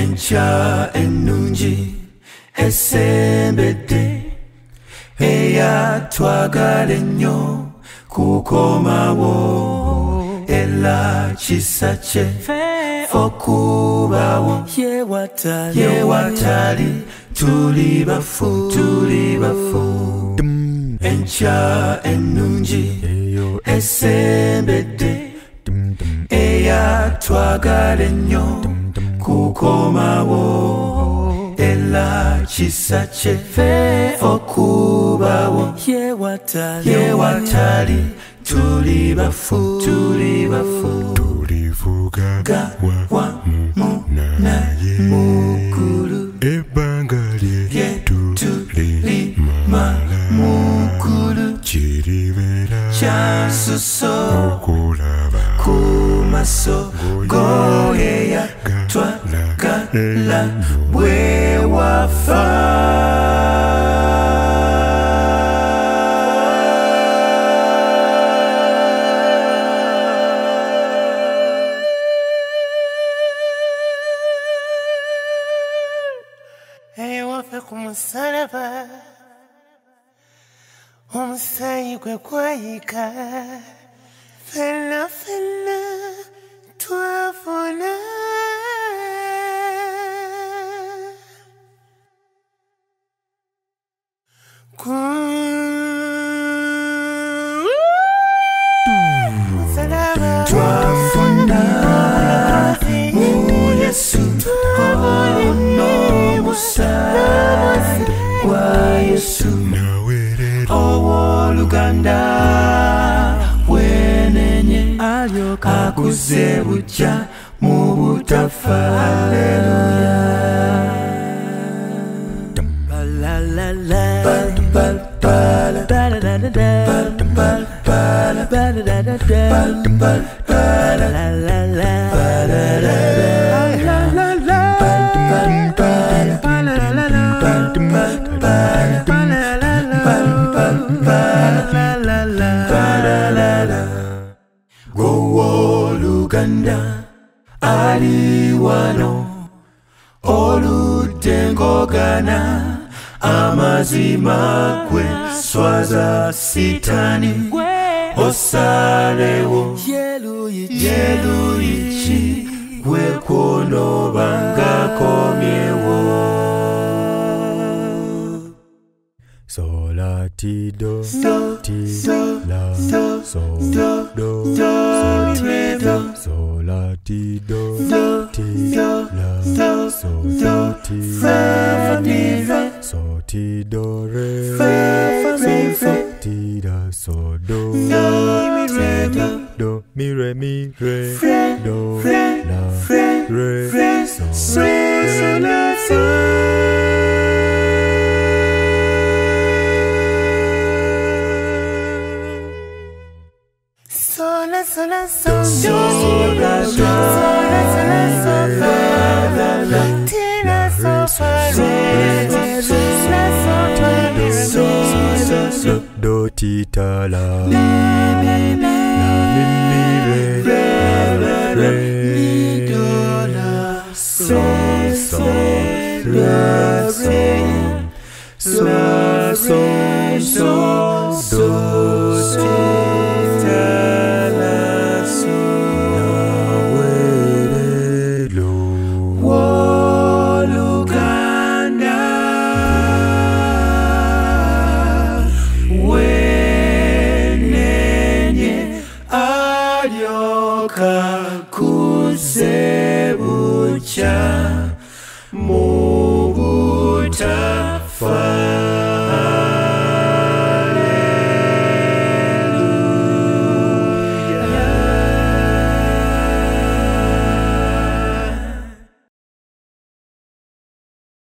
enkya ennungi esembedde eyatwagala ennyo kukomawo era kisa kye okubawo. Yewatali tuli bafu tuli bafu. Enkya ennungi esembedde eyatwagala ennyo kukomawo era kisa kye okubawo yewatali tuli bafu tuli bafu. Tulivuga wamu naye mukulu ebbanga lye tulimala mukulu kiribeera kyansuso okulaba ku maso goyeya twagala bwe wafa. Ewafe ku musalaba. Omusaayi gwe gwayika owooluganda bwenenye akuze bujja mu butafa Haleluya. Gwowooluganda ali wano oludde ngogana amazima gwe swaza sitani osalewo yeluyi ki gwe kwonoba sola ti do Do, ti do, la do, so do, so re, do. sola ti do Do, ti do, la do, so do, ti fa, fa, mi, re. so ti do re Fa, fa, mi, so re. ti da so do mi, re, do. do mi re mi re do la re, so so, la, so. Sola, sola, sola, sola, sola, sola, sola, sola, Do ti ta la. La mi mi re. Re re re. Mi do la. So so Re so So kakuze bucya